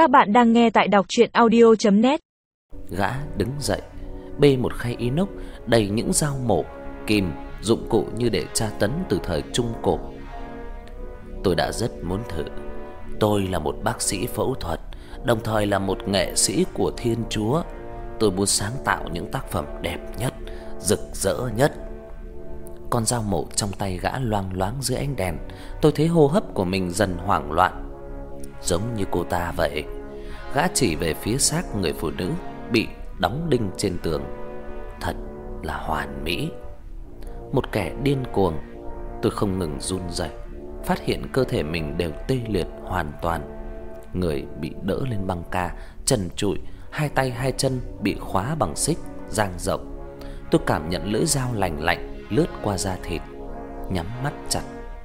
Các bạn đang nghe tại đọc docchuyenaudio.net. Gã đứng dậy, bê một khay inox đầy những dao mổ, kìm, dụng cụ như để tra tấn từ thời trung cổ. Tôi đã rất muốn thử. Tôi là một bác sĩ phẫu thuật, đồng thời là một nghệ sĩ của Thiên Chúa. Tôi muốn sáng tạo những tác phẩm đẹp nhất, rực rỡ nhất. Con dao mổ trong tay gã loang loáng dưới ánh đèn, tôi thấy hô hấp của mình dần hoảng loạn. Giống như cô ta vậy. Gã chỉ về phía xác người phụ nữ bị đóng đinh trên tường. Thật là hoàn mỹ. Một kẻ điên cuồng. Tôi không ngừng run rẩy, phát hiện cơ thể mình đều tê liệt hoàn toàn. Người bị đỡ lên băng ca, trần trụi, hai tay hai chân bị khóa bằng xích dang rộng. Tôi cảm nhận lưỡi dao lạnh lạnh lướt qua da thịt, nhắm mắt chặt,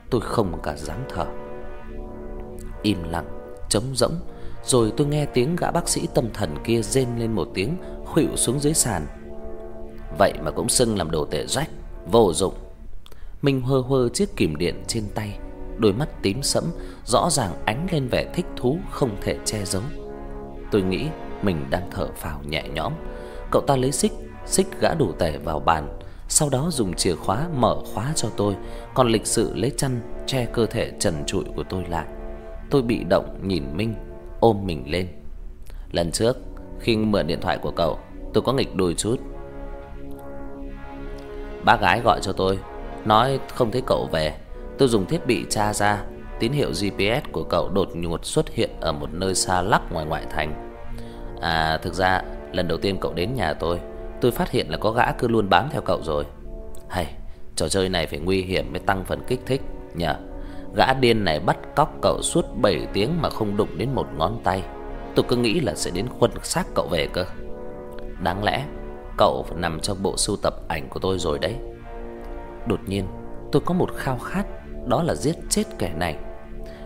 tôi không cả dám thở. Im lặng, trống rỗng, rồi tôi nghe tiếng gã bác sĩ tâm thần kia rên lên một tiếng, khuỵu xuống dưới sàn. Vậy mà cũng xưng làm đồ tệ rách, vô dụng. Mình hơ hơ chiếc kìm điện trên tay, đôi mắt tím sẫm rõ ràng ánh lên vẻ thích thú không thể che giấu. Tôi nghĩ mình đang thở phào nhẹ nhõm. Cậu ta lấy xích, xích gã đồ tể vào bàn, sau đó dùng chìa khóa mở khóa cho tôi, còn lịch sự lấy chăn che cơ thể trần trụi của tôi lại. Tôi bị động nhìn Minh ôm mình lên. Lần trước khi mượn điện thoại của cậu, tôi có nghịch đôi chút. Bác gái gọi cho tôi, nói không thấy cậu về. Tôi dùng thiết bị tra ra, tín hiệu GPS của cậu đột ngột xuất hiện ở một nơi xa lắc ngoài ngoại thành. À, thực ra lần đầu tiên cậu đến nhà tôi, tôi phát hiện là có gã cứ luôn bám theo cậu rồi. Hay, trò chơi này phải nguy hiểm mới tăng phần kích thích nhờ. Gã điên này bắt cóc cậu suốt 7 tiếng mà không đụng đến một ngón tay. Tôi cứ nghĩ là sẽ đến khuân xác cậu về cơ. Đáng lẽ cậu phải nằm trong bộ sưu tập ảnh của tôi rồi đấy. Đột nhiên, tôi có một khao khát, đó là giết chết kẻ này.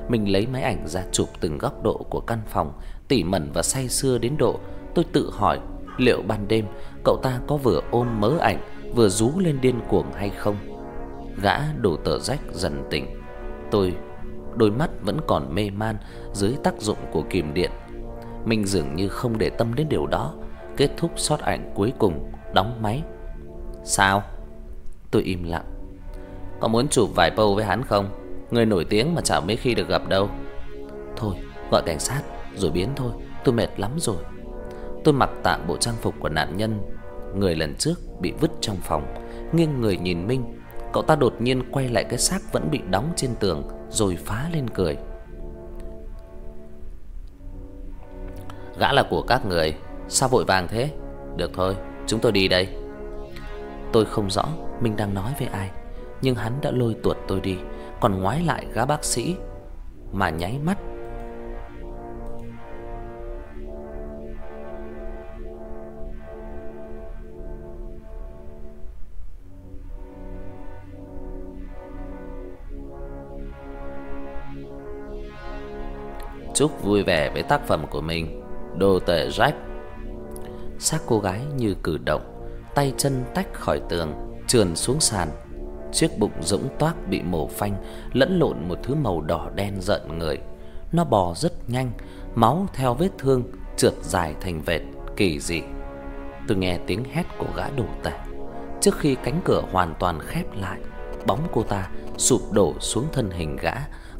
Mình lấy máy ảnh ra chụp từng góc độ của căn phòng, tỉ mẩn và say sưa đến độ tôi tự hỏi liệu ban đêm cậu ta có vừa ôm mớ ảnh vừa rú lên điên cuồng hay không. Gã đồ tờ rách dần tỉnh. Tôi đôi mắt vẫn còn mê man dưới tác dụng của kìm điện. Mình dường như không để tâm đến điều đó, kết thúc shot ảnh cuối cùng, đóng máy. Sao? Tôi im lặng. Có muốn chụp vài bầu với hắn không? Người nổi tiếng mà chả mấy khi được gặp đâu. Thôi, gọi cảnh sát rồi biến thôi, tôi mệt lắm rồi. Tôi mặc tạm bộ trang phục của nạn nhân, người lần trước bị vứt trong phòng, nghiêng người nhìn Minh. Cậu ta đột nhiên quay lại cái xác vẫn bị đóng trên tường rồi phá lên cười. Gã là của các người, sao vội vàng thế? Được thôi, chúng tôi đi đây. Tôi không rõ mình đang nói với ai, nhưng hắn đã lôi tuột tôi đi, còn ngoái lại gã bác sĩ mà nháy mắt Chúc vui vẻ với tác phẩm của mình, Đồ tể Jack Xác cô gái như cử động, Tay chân tách khỏi tường, Trườn xuống sàn. Chiếc bụng rỗng toác bị mổ phanh, Lẫn lộn một thứ màu đỏ đen giận người. Nó bò rất nhanh, Máu theo vết thương Trượt dài thành vệt, kỳ dị. Tôi nghe tiếng hét của gã đồ tể. Trước khi cánh cửa hoàn toàn khép lại, Bóng cô ta sụp đổ xuống thân hình gã,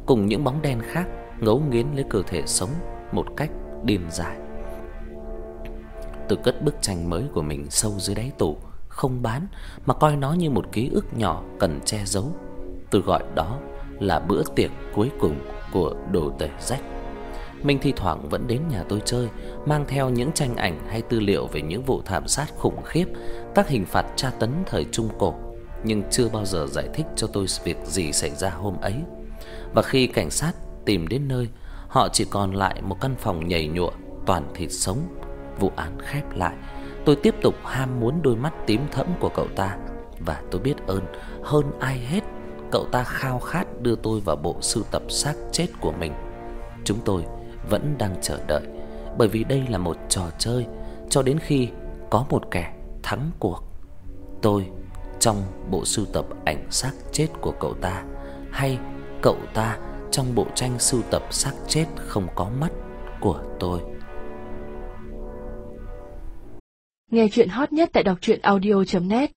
Cùng những bóng đen khác ngấu nghiến lấy cơ thể sống một cách điên dại. Tôi cất bức tranh mới của mình sâu dưới đáy tủ, không bán mà coi nó như một ký ức nhỏ cần che giấu. Tôi gọi đó là bữa tiệc cuối cùng của đồ tể rách. Mình thi thoảng vẫn đến nhà tôi chơi, mang theo những tranh ảnh hay tư liệu về những vụ thảm sát khủng khiếp, các hình phạt tra tấn thời Trung Cổ, nhưng chưa bao giờ giải thích cho tôi việc gì xảy ra hôm ấy. Và khi cảnh sát tìm đến nơi, họ chỉ còn lại một căn phòng nhầy nhụa toàn thịt sống. Vụ án khép lại, tôi tiếp tục ham muốn đôi mắt tím thẫm của cậu ta và tôi biết ơn hơn ai hết, cậu ta khao khát đưa tôi vào bộ sưu tập xác chết của mình. Chúng tôi vẫn đang chờ đợi, bởi vì đây là một trò chơi cho đến khi có một kẻ thắng cuộc. Tôi trong bộ sưu tập ảnh xác chết của cậu ta hay cậu ta trong bộ tranh sưu tập xác chết không có mắt của tôi. Nghe chuyện hot nhất tại đọc truyện audio.net